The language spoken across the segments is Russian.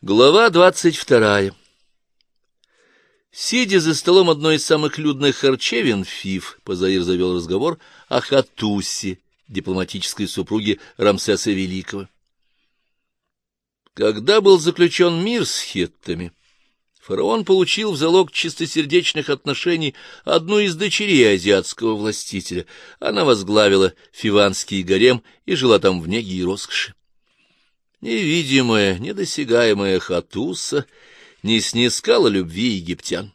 Глава двадцать вторая Сидя за столом одной из самых людных харчевин, Фиф Позаир завел разговор о Хатусе, дипломатической супруге Рамсеса Великого. Когда был заключен мир с хеттами, фараон получил в залог чистосердечных отношений одну из дочерей азиатского властителя. Она возглавила Фиванский гарем и жила там в неге и роскоши. Невидимая, недосягаемая Хатуса не снискала любви египтян.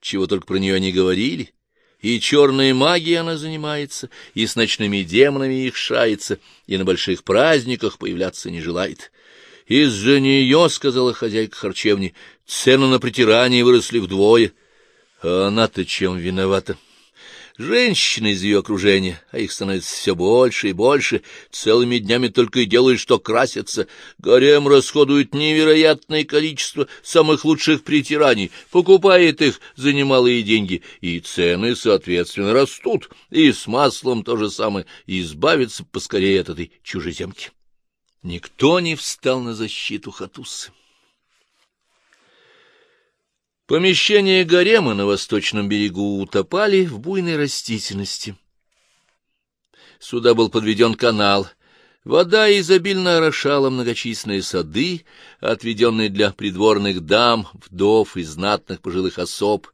Чего только про нее не говорили. И черной магией она занимается, и с ночными демонами их шается, и на больших праздниках появляться не желает. Из-за нее, — сказала хозяйка харчевни, — цены на притирание выросли вдвое. А она-то чем виновата? — Женщины из ее окружения, а их становится все больше и больше, целыми днями только и делают, что красятся. Гарем расходует невероятное количество самых лучших притираний, покупает их за немалые деньги, и цены, соответственно, растут. И с маслом то же самое, и избавиться поскорее от этой чужеземки. Никто не встал на защиту Хатусы. Помещения гарема на восточном берегу утопали в буйной растительности. Сюда был подведен канал. Вода изобильно орошала многочисленные сады, отведенные для придворных дам, вдов и знатных пожилых особ,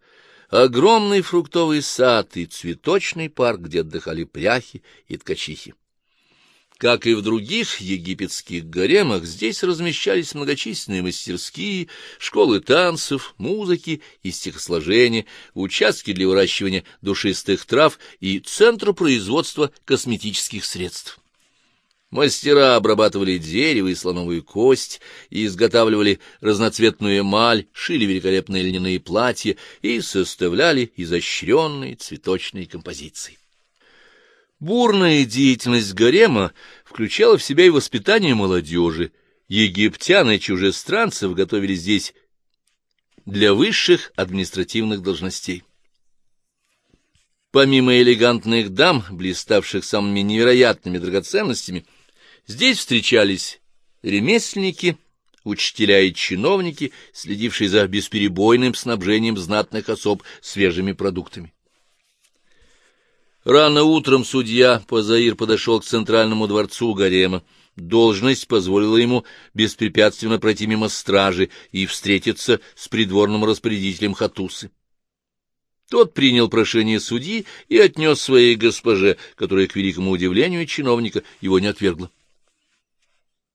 огромный фруктовый сад и цветочный парк, где отдыхали пряхи и ткачихи. Как и в других египетских гаремах, здесь размещались многочисленные мастерские, школы танцев, музыки и стихосложения, участки для выращивания душистых трав и центр производства косметических средств. Мастера обрабатывали дерево и слоновую кость, и изготавливали разноцветную эмаль, шили великолепные льняные платья и составляли изощренные цветочные композиции. Бурная деятельность гарема включала в себя и воспитание молодежи. Египтян и чужестранцев готовили здесь для высших административных должностей. Помимо элегантных дам, блиставших самыми невероятными драгоценностями, здесь встречались ремесленники, учителя и чиновники, следившие за бесперебойным снабжением знатных особ свежими продуктами. Рано утром судья Пазаир подошел к центральному дворцу гарема. Должность позволила ему беспрепятственно пройти мимо стражи и встретиться с придворным распорядителем Хатусы. Тот принял прошение судьи и отнес своей госпоже, которая, к великому удивлению чиновника, его не отвергла.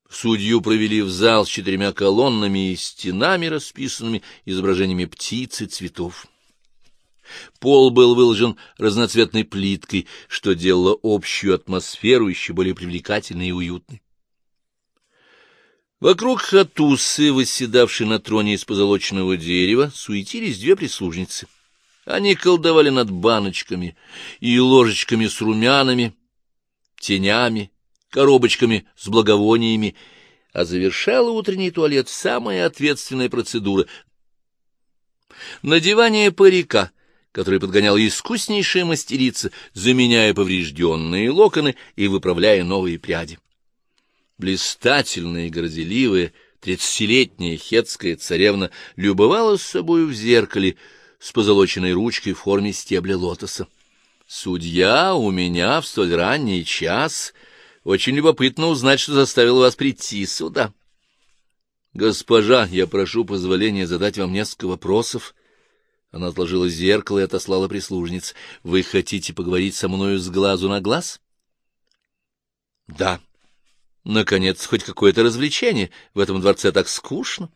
Судью провели в зал с четырьмя колоннами и стенами, расписанными изображениями птиц и цветов. Пол был выложен разноцветной плиткой, что делало общую атмосферу еще более привлекательной и уютной. Вокруг хатусы, восседавшей на троне из позолоченного дерева, суетились две прислужницы. Они колдовали над баночками и ложечками с румянами, тенями, коробочками с благовониями, а завершала утренний туалет самая ответственная процедура — надевание парика — который подгоняла искуснейшая мастерица, заменяя поврежденные локоны и выправляя новые пряди. Блистательная и горделивая тридцатилетняя хетская царевна любовалась собою в зеркале с позолоченной ручкой в форме стебля лотоса. «Судья, у меня в столь ранний час. Очень любопытно узнать, что заставило вас прийти сюда». «Госпожа, я прошу позволения задать вам несколько вопросов», она отложила зеркало и отослала прислужниц. — Вы хотите поговорить со мною с глазу на глаз? — Да. Наконец, хоть какое-то развлечение. В этом дворце так скучно.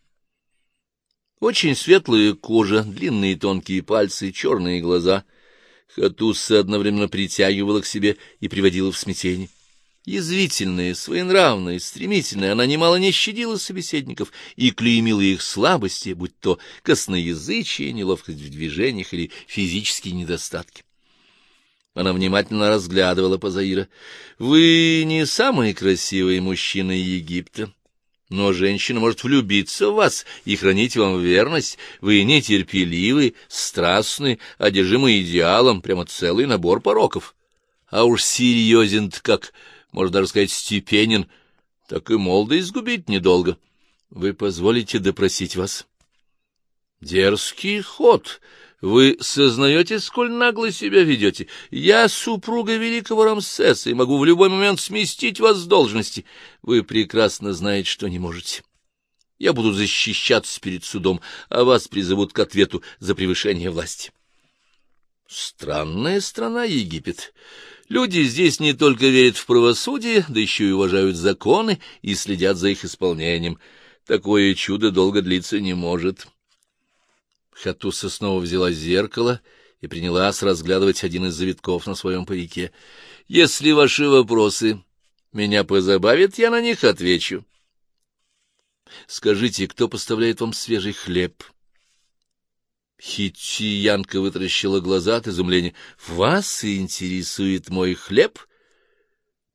Очень светлая кожа, длинные тонкие пальцы, черные глаза. Хатусса одновременно притягивала к себе и приводила в смятение. Язвительная, своенравная, стремительная, она немало не щадила собеседников и клеймила их слабости, будь то косноязычие, неловкость в движениях или физические недостатки. Она внимательно разглядывала Пазаира. — Вы не самый красивый мужчина Египта, но женщина может влюбиться в вас и хранить вам верность. Вы нетерпеливы, страстны, одержимы идеалом, прямо целый набор пороков. А уж серьезен как можно даже сказать, степенен, так и молодость сгубить недолго. Вы позволите допросить вас? Дерзкий ход. Вы сознаете, сколь нагло себя ведете? Я супруга великого Рамсеса и могу в любой момент сместить вас с должности. Вы прекрасно знаете, что не можете. Я буду защищаться перед судом, а вас призовут к ответу за превышение власти. Странная страна Египет. Люди здесь не только верят в правосудие, да еще и уважают законы и следят за их исполнением. Такое чудо долго длиться не может. Хатуса снова взяла зеркало и принялась разглядывать один из завитков на своем парике. — Если ваши вопросы меня позабавят, я на них отвечу. — Скажите, кто поставляет вам свежий хлеб? Хитчиянка вытаращила глаза от изумления. — Вас интересует мой хлеб?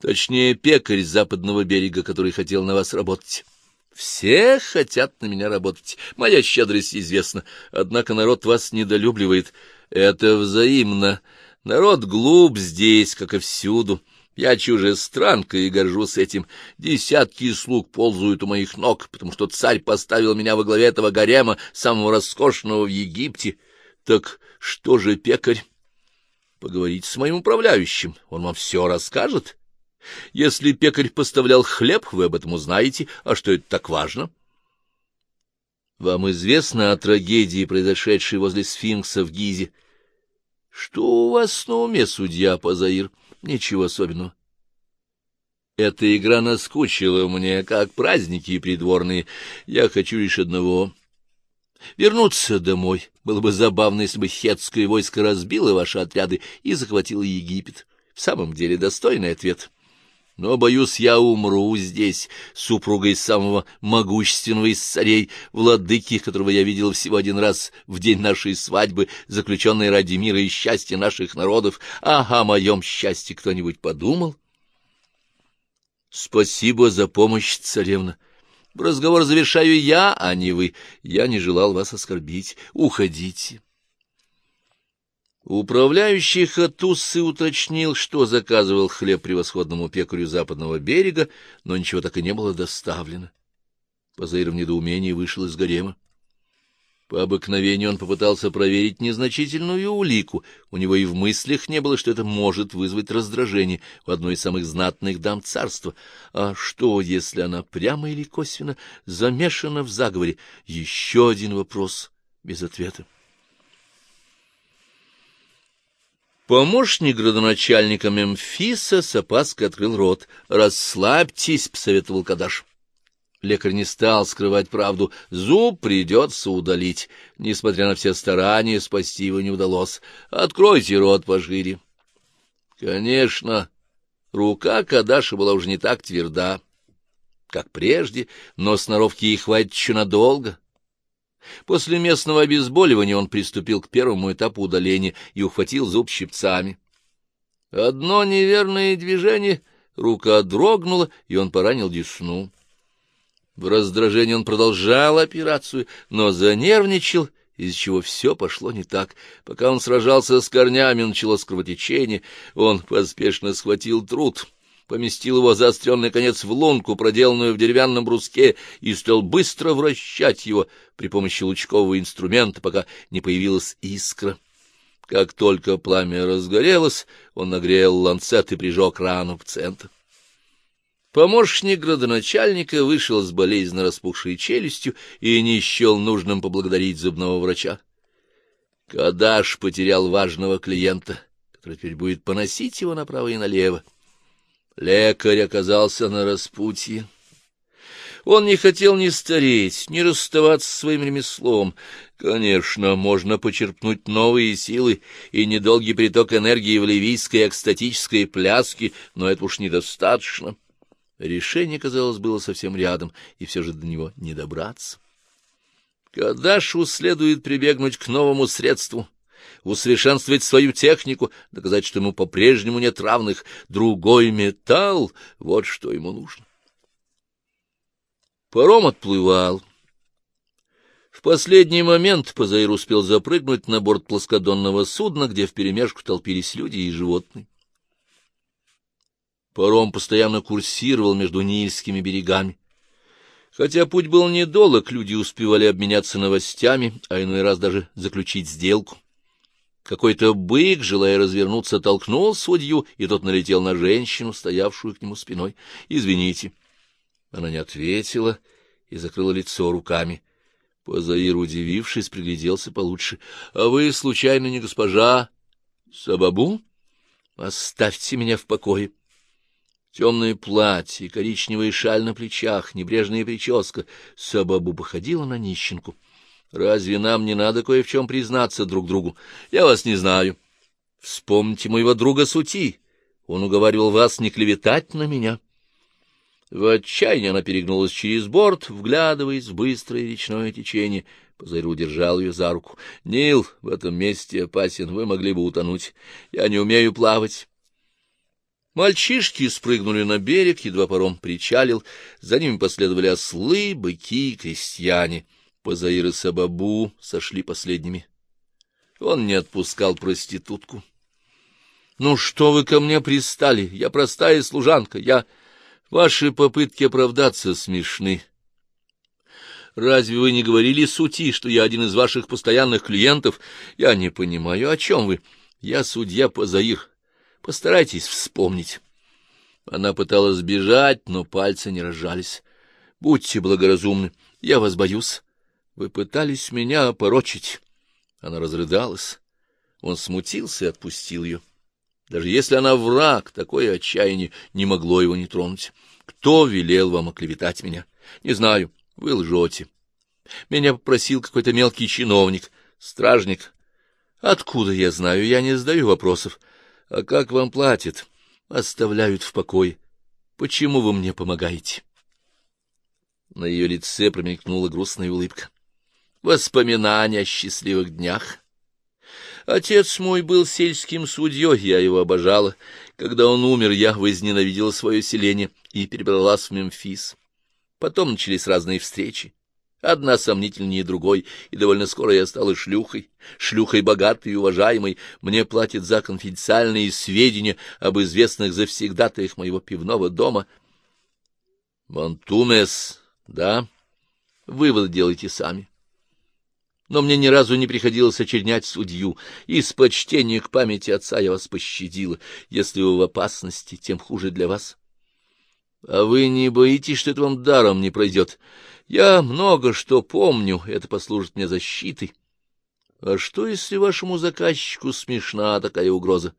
Точнее, пекарь с западного берега, который хотел на вас работать. Все хотят на меня работать. Моя щедрость известна. Однако народ вас недолюбливает. Это взаимно. Народ глуп здесь, как и всюду. Я чужестранка и горжусь этим. Десятки слуг ползают у моих ног, потому что царь поставил меня во главе этого гарема, самого роскошного в Египте. Так что же, пекарь? Поговорите с моим управляющим, он вам все расскажет. Если пекарь поставлял хлеб, вы об этом узнаете, а что это так важно? Вам известно о трагедии, произошедшей возле сфинкса в Гизе? Что у вас на уме, судья Пазаир? Ничего особенного. Эта игра наскучила мне, как праздники придворные. Я хочу лишь одного — вернуться домой. Было бы забавно, если бы хетское войско разбило ваши отряды и захватило Египет. В самом деле достойный ответ. Но, боюсь, я умру здесь, супругой самого могущественного из царей, владыки, которого я видел всего один раз в день нашей свадьбы, заключенной ради мира и счастья наших народов. А о моем счастье кто-нибудь подумал? Спасибо за помощь, царевна. Разговор завершаю я, а не вы. Я не желал вас оскорбить. Уходите. Управляющий Хатуссы уточнил, что заказывал хлеб превосходному пекарю западного берега, но ничего так и не было доставлено. Позаир в недоумении вышел из гарема. По обыкновению он попытался проверить незначительную улику. У него и в мыслях не было, что это может вызвать раздражение у одной из самых знатных дам царства. А что, если она прямо или косвенно замешана в заговоре? Еще один вопрос без ответа. Помощник градоначальника Мемфиса с опаской открыл рот. «Расслабьтесь», — посоветовал Кадаш. Лекарь не стал скрывать правду. Зуб придется удалить. Несмотря на все старания, спасти его не удалось. Откройте рот пошире. Конечно, рука Кадаша была уже не так тверда, как прежде, но сноровки ей хватит еще надолго. После местного обезболивания он приступил к первому этапу удаления и ухватил зуб щипцами. Одно неверное движение, рука дрогнула, и он поранил десну. В раздражении он продолжал операцию, но занервничал, из чего все пошло не так. Пока он сражался с корнями, началось кровотечение, он поспешно схватил труд — поместил его заостренный конец в лунку, проделанную в деревянном бруске, и стал быстро вращать его при помощи лучкового инструмента, пока не появилась искра. Как только пламя разгорелось, он нагрел ланцет и прижег рану в центр. Помощник градоначальника вышел с болезненно распухшей челюстью и не счел нужным поблагодарить зубного врача. Кадаш потерял важного клиента, который теперь будет поносить его направо и налево. Лекарь оказался на распутье. Он не хотел ни стареть, ни расставаться со своим ремеслом. Конечно, можно почерпнуть новые силы и недолгий приток энергии в ливийской экстатической пляске, но это уж недостаточно. Решение, казалось, было совсем рядом, и все же до него не добраться. Кадашу следует прибегнуть к новому средству — усовершенствовать свою технику, доказать, что ему по-прежнему нет равных. Другой металл — вот что ему нужно. Паром отплывал. В последний момент Пазаир успел запрыгнуть на борт плоскодонного судна, где вперемешку толпились люди и животные. Паром постоянно курсировал между Нильскими берегами. Хотя путь был недолг, люди успевали обменяться новостями, а иной раз даже заключить сделку. Какой-то бык, желая развернуться, толкнул судью, и тот налетел на женщину, стоявшую к нему спиной. «Извините». Она не ответила и закрыла лицо руками. Позаир, удивившись, пригляделся получше. — А вы, случайно, не госпожа Сабабу? Оставьте меня в покое. Темное платье, коричневая шаль на плечах, небрежная прическа. Сабабу походила на нищенку. Разве нам не надо кое в чем признаться друг другу? Я вас не знаю. Вспомните моего друга Сути. Он уговаривал вас не клеветать на меня. — в отчаянии она перегнулась через борт, вглядываясь в быстрое речное течение. Позаир удержал ее за руку. — Нил, в этом месте опасен, вы могли бы утонуть. Я не умею плавать. Мальчишки спрыгнули на берег, едва паром причалил. За ними последовали ослы, быки, крестьяне. Позаир и Сабабу сошли последними. Он не отпускал проститутку. — Ну что вы ко мне пристали? Я простая служанка, я... Ваши попытки оправдаться смешны. Разве вы не говорили сути, что я один из ваших постоянных клиентов? Я не понимаю, о чем вы. Я судья Позаир. Постарайтесь вспомнить. Она пыталась бежать, но пальцы не разжались. Будьте благоразумны, я вас боюсь. Вы пытались меня опорочить. Она разрыдалась. Он смутился и отпустил ее. Даже если она враг, такое отчаяние не могло его не тронуть. Кто велел вам оклеветать меня? Не знаю, вы лжете. Меня попросил какой-то мелкий чиновник, стражник. Откуда я знаю? Я не задаю вопросов. А как вам платят? Оставляют в покое. Почему вы мне помогаете? На ее лице промелькнула грустная улыбка. Воспоминания о счастливых днях. Отец мой был сельским судьей, я его обожала. Когда он умер, я возненавидела свое селение и перебралась в Мемфис. Потом начались разные встречи. Одна сомнительнее другой, и довольно скоро я стала шлюхой, шлюхой богатой и уважаемой. Мне платят за конфиденциальные сведения об известных завсегдатаях моего пивного дома. Монтумес, да? Выводы делайте сами но мне ни разу не приходилось очернять судью. Из почтения к памяти отца я вас пощадила. Если вы в опасности, тем хуже для вас. А вы не боитесь, что это вам даром не пройдет? Я много что помню, это послужит мне защитой. А что, если вашему заказчику смешна такая угроза?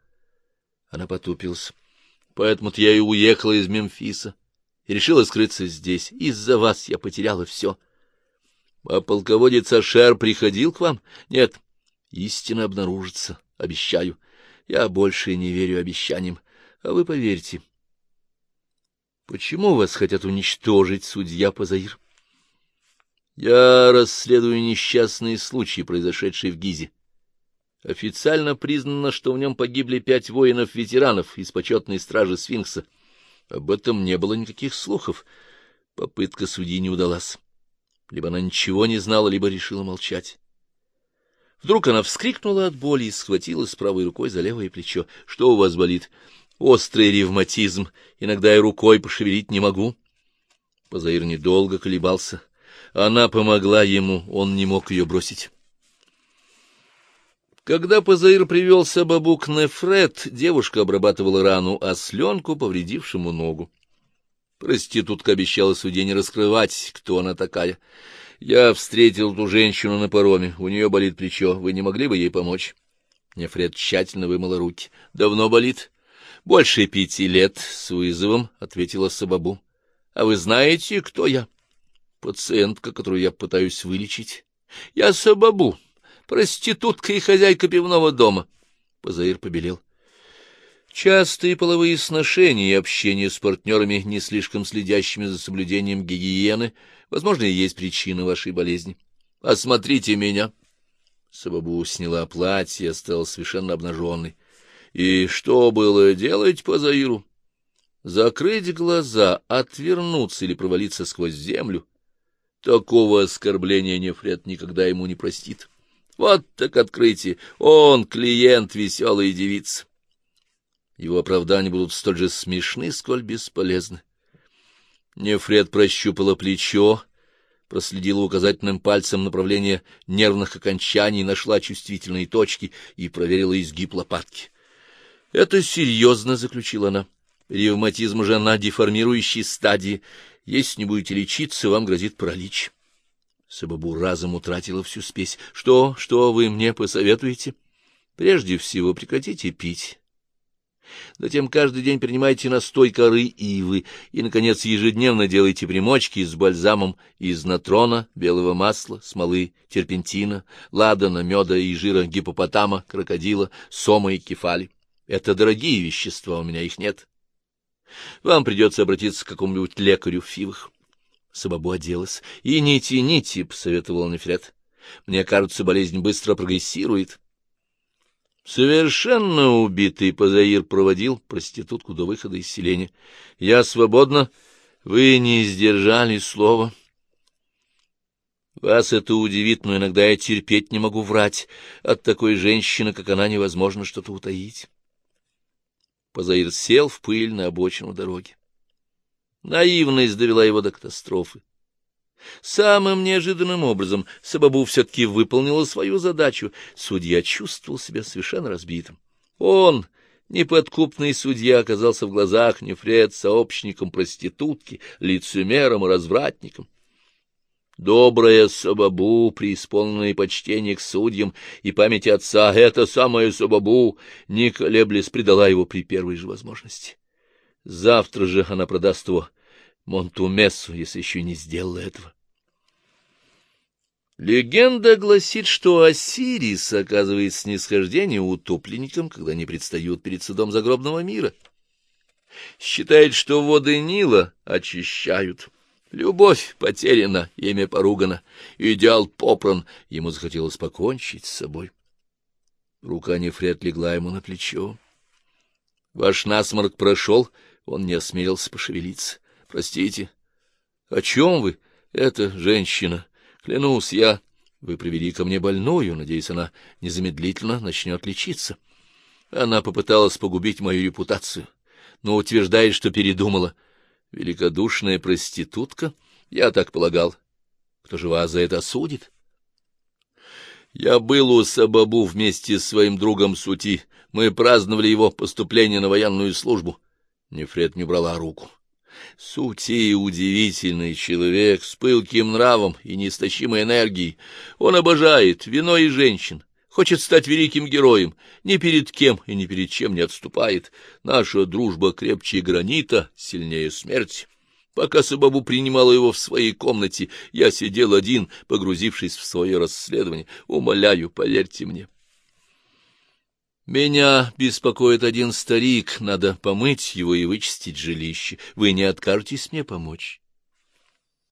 Она потупилась. Поэтому-то я и уехала из Мемфиса и решила скрыться здесь. Из-за вас я потеряла все. — а полководец Ашер приходил к вам? Нет. Истина обнаружится, обещаю. Я больше не верю обещаниям, а вы поверьте. Почему вас хотят уничтожить, судья Пазаир? Я расследую несчастные случаи, произошедшие в Гизе. Официально признано, что в нем погибли пять воинов-ветеранов из почетной стражи Сфинкса. Об этом не было никаких слухов. Попытка судьи не удалась. Либо она ничего не знала, либо решила молчать. Вдруг она вскрикнула от боли и схватилась правой рукой за левое плечо. — Что у вас болит? — Острый ревматизм. Иногда я рукой пошевелить не могу. Позаир недолго колебался. Она помогла ему, он не мог ее бросить. Когда Позаир привел Сабабу к Нефред, девушка обрабатывала рану осленку, повредившему ногу. Проститутка обещала судье не раскрывать, кто она такая. Я встретил ту женщину на пароме, у нее болит плечо, вы не могли бы ей помочь? Нефред тщательно вымыла руки. — Давно болит? — Больше пяти лет, — с вызовом ответила Сабабу. — А вы знаете, кто я? — Пациентка, которую я пытаюсь вылечить. — Я Сабабу, проститутка и хозяйка пивного дома. Позаир побелел. Частые половые сношения и общение с партнерами, не слишком следящими за соблюдением гигиены, возможно, и есть причина вашей болезни. Осмотрите меня. Сабабу сняла платье и стала совершенно обнаженной. И что было делать по Заиру? Закрыть глаза, отвернуться или провалиться сквозь землю? Такого оскорбления Нефред никогда ему не простит. Вот так открытие! Он клиент веселой девицы его оправдания будут столь же смешны, сколь бесполезны. Нефред прощупала плечо, проследила указательным пальцем направление нервных окончаний, нашла чувствительные точки и проверила изгиб лопатки. — Это серьезно, — заключила она. — Ревматизм уже на деформирующей стадии. Если не будете лечиться, вам грозит паралич. Сабабу разом утратила всю спесь. — Что, что вы мне посоветуете? — Прежде всего прекратите пить. Затем каждый день принимайте настой коры ивы и, наконец, ежедневно делайте примочки с бальзамом из натрона, белого масла, смолы, терпентина, ладана, меда и жира гипопотама, крокодила, сома и кефали. Это дорогие вещества, у меня их нет. Вам придется обратиться к какому-нибудь лекарю в фивах. Сабабу оделась. — И не тяните, — посоветовал Нефред. — Мне кажется, болезнь быстро прогрессирует. Совершенно убитый Пазаир проводил проститутку до выхода из селения. — Я свободна. Вы не сдержали слова. Вас это удивит, но иногда я терпеть не могу врать. От такой женщины, как она, невозможно что-то утаить. Пазаир сел в пыль на обочину дороги. Наивность довела его до катастрофы. Самым неожиданным образом Сабабу все-таки выполнила свою задачу. Судья чувствовал себя совершенно разбитым. Он, неподкупный судья, оказался в глазах Нефред сообщником проститутки, лицемером и развратником. Добрая Сабабу, преисполненная почтение к судьям и памяти отца, эта самая Сабабу, не колеблясь, предала его при первой же возможности. Завтра же она продаст его Монтумесу, если еще не сделала этого. Легенда гласит, что Осирис оказывает снисхождение утопленникам, когда они предстают перед судом загробного мира. Считает, что воды Нила очищают. Любовь потеряна, имя поругано, идеал попран, ему захотелось покончить с собой. Рука Нефред легла ему на плечо. Ваш насморк прошел, он не осмелился пошевелиться. Простите. — О чем вы? Это женщина. Клянусь, я... Вы привели ко мне больную, надеюсь, она незамедлительно начнет лечиться. Она попыталась погубить мою репутацию, но утверждает, что передумала. Великодушная проститутка? Я так полагал. Кто же вас за это осудит? Я был у Сабабу вместе с своим другом Сути. Мы праздновали его поступление на военную службу. Нефред не брала руку. Сути удивительный человек с пылким нравом и неистощимой энергией. Он обожает вино и женщин, хочет стать великим героем, ни перед кем и ни перед чем не отступает. Наша дружба крепче гранита, сильнее смерти. Пока Сабабу принимала его в своей комнате, я сидел один, погрузившись в свое расследование. Умоляю, поверьте мне. Меня беспокоит один старик, надо помыть его и вычистить жилище. Вы не откажетесь мне помочь?